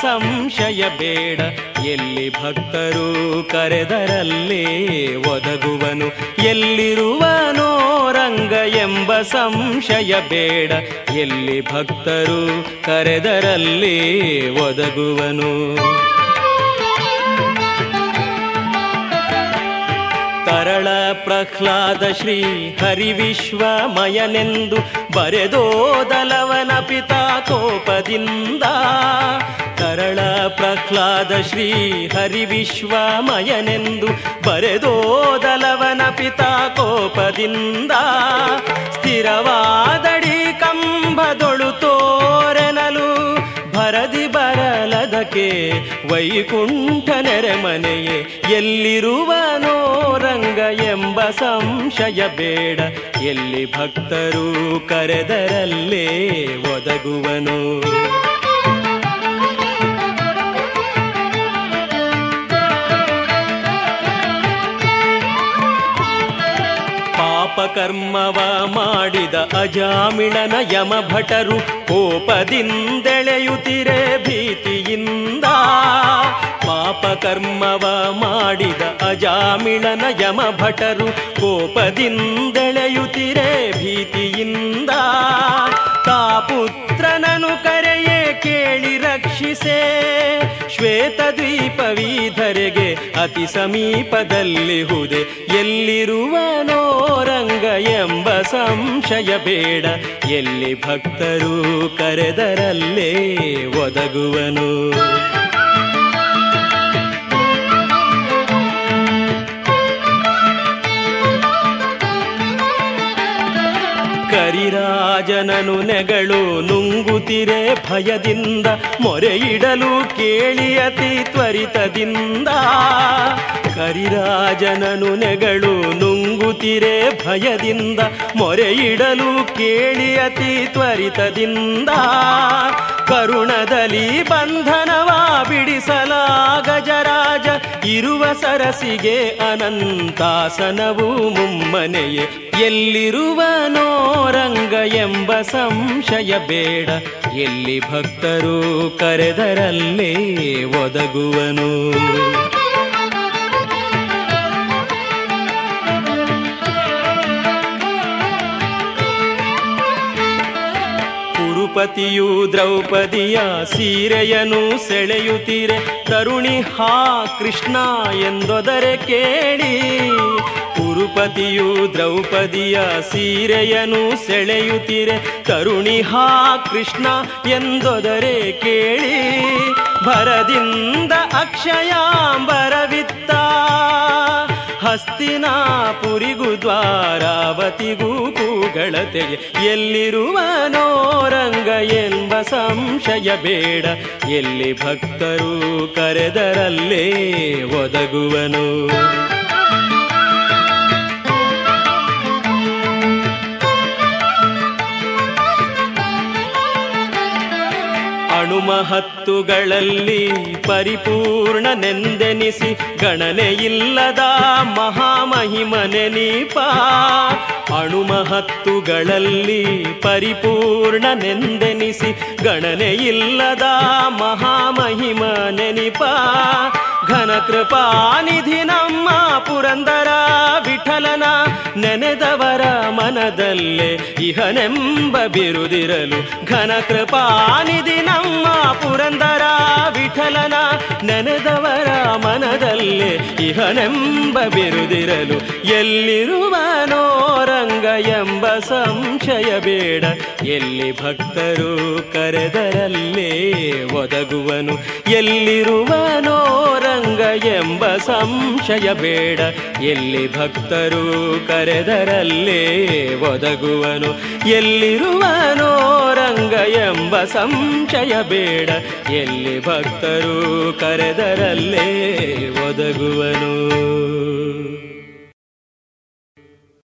ಸಂಶಯ ಬೇಡ. ಎಲ್ಲಿ ಭಕ್ತರು ಕರೆದರಲ್ಲೇ ಒದಗುವನು. ಎಲ್ಲಿರುವನೋ ರಂಗ ಎಂಬ ಸಂಶಯ ಬೇಡ. ಎಲ್ಲಿ ಭಕ್ತರು ಕರೆದರಲ್ಲೇ ಒದಗುವನು. ತರಳ ಪ್ರಹ್ಲಾದ ಶ್ರೀ ಹರಿವಿಶ್ವಮಯನೆಂದು ಬರೆದೋದಲವನ ಪಿತಾ ಕೋಪದಿಂದ. ಕರಳ ಪ್ರಹ್ಲಾದ ಶ್ರೀ ಹರಿವಿಶ್ವಮಯನೆಂದು ಬರೆದೋದಲವನ ಪಿತಾ ಕೋಪದಿಂದ. ಸ್ಥಿರವಾದಡಿ ಕಂಬದೊಳು ಬರಲದಕ್ಕೆ ವೈಕುಂಠ ನೆರೆಮನೆಯೇ ಎಲ್ಲಿರುವನೋ ರಂಗ ಎಂಬ ಸಂಶಯ ಬೇಡ. ಎಲ್ಲಿ ಭಕ್ತರು ಕರೆದರಲ್ಲೇ ಒದಗುವನು. ಪಾಪಕರ್ಮವ ಮಾಡಿದ ಅಜಾಮಿಳನ ಯಮಭಟರು ಕೋಪದಿಂದೆಳೆಯುತ್ತಿರೆ ಭೀತಿಯಿಂದ ಪಾಪಕರ್ಮವ ಮಾಡಿದ ಅಜಾಮಿಳನ ಯಮಭಟರು ಕೋಪದಿಂದೆಳೆಯುತ್ತಿರೆ ಭೀತಿಯಿಂದ. ತಾಪುತ್ರನನು ಕರೆಯೇ ಕೇಳಿ ರಕ್ಷಿಸೆ. ಶ್ವೇತದ್ವೀಪವೀಧರೆಗೆ ಅತಿ ಸಮೀಪದಲ್ಲಿ ಹುದೆ. ಎಲ್ಲಿರುವನೋ ರಂಗ ಎಂಬ ಸಂಶಯ ಬೇಡ. ಎಲ್ಲಿ ಭಕ್ತರು ಕರೆದರಲ್ಲೇ ಒದಗುವನು. ಕರಿರಾಜನನು ನೆಗಳು ನುಂಗುತ್ತಿರೆ ಭಯದಿಂದ ಮೊರೆಯಿಡಲು ಕೇಳಿ ಅತಿ ತ್ವರಿತದಿಂದ. ಕರಿರಾಜನನು ನೆಗಳು ನುಂಗುತ್ತಿರೆ ಭಯದಿಂದ ಮೊರೆಯಿಡಲು ಕೇಳಿ ಅತಿ ತ್ವರಿತದಿಂದ. ಕರುಣದಲ್ಲಿ ಬಂಧನವ ಇರುವ ಸರಸಿಗೆ ಅನಂತಾಸನವು ಮುಮ್ಮನೆಯೇ. ಎಲ್ಲಿರುವನೋ ರಂಗ ಎಂಬ ಸಂಶಯ ಬೇಡ. ಎಲ್ಲಿ ಭಕ್ತರು ಕರೆದರಲ್ಲೇ ಒದಗುವನು. ಕುರುಪತಿಯು ದ್ರೌಪದಿಯ ಸೀರೆಯನು ಸೆಳೆಯುತ್ತೀರೆ. ತರುಣಿ, ಹಾ ಕೃಷ್ಣ ಎಂದೊದರೆ ಕೇಳಿ. ಕುರುಪತಿಯು ದ್ರೌಪದಿಯ ಸೀರೆಯನು ಸೆಳೆಯುತ್ತೀರೆ. ತರುಣಿ, ಹಾ ಕೃಷ್ಣ ಎಂದೊದರೆ ಕೇಳಿ. ಭರದಿಂದ ಅಕ್ಷಯಾಂಬರವಿತ್ತ ಹಸ್ತಿನಾಪುರಿಗೂ ದ್ವಾರಾವತಿಗೂ ಕೂಗಳತೆಗೆ ಎಲ್ಲಿರುವನೋ ರಂಗ ಎಂಬ ಸಂಶಯ ಬೇಡ. ಎಲ್ಲಿ ಭಕ್ತರು ಕರೆದರಲ್ಲೇ ಒದಗುವನು. ಅಣುಮಹತ್ತುಗಳಲ್ಲಿ ಪರಿಪೂರ್ಣನೆಂದೆನಿಸಿ ಗಣನೆಯಿಲ್ಲದ ಮಹಾಮಹಿಮನೆನೀಪ ಅಣುಮಹತ್ತುಗಳಲ್ಲಿ ಪರಿಪೂರ್ಣನೆಂದೆನಿಸಿ ಗಣನೆಯಿಲ್ಲದ ಮಹಾಮಹಿಮನೆನಿಪ ಘನ ಕೃಪಾನಿಧಿ ನಮ್ಮ ಪುರಂದರ ವಿಠಲನ ನೆನೆದವರ ಮನದಲ್ಲೇ ಇಹನೆಂಬ ಬಿರುದಿರಲು ಘನ ಕೃಪಾನಿಧಿ ನಮ್ಮ ಪುರಂದರ ವಿಠಲನ ನೆನೆದವರ ಮನದಲ್ಲೇ ಇಹನೆಂಬ ಬಿರುದಿರಲು ಎಲ್ಲಿರುವನೋ ರಂಗ ಎಂಬ ಸಂಶಯ ಬೇಡ. ಎಲ್ಲಿ ಭಕ್ತರು ಕರೆದರಲ್ಲೇ ಒದಗುವನು. ಎಲ್ಲಿರುವನೋ ರಂಗ ಎಂಬ ಸಂಶಯ ಬೇಡ ಎಲ್ಲಿ ಭಕ್ತರು ಕರೆದರಲ್ಲೇ ಒದಗುವನು, ಎಲ್ಲಿರುವನೋ ರಂಗ ಎಂಬ ಸಂಶಯ ಬೇಡ ಎಲ್ಲಿ ಭಕ್ತರು ಕರೆದರಲ್ಲೇ ಒದಗುವನು.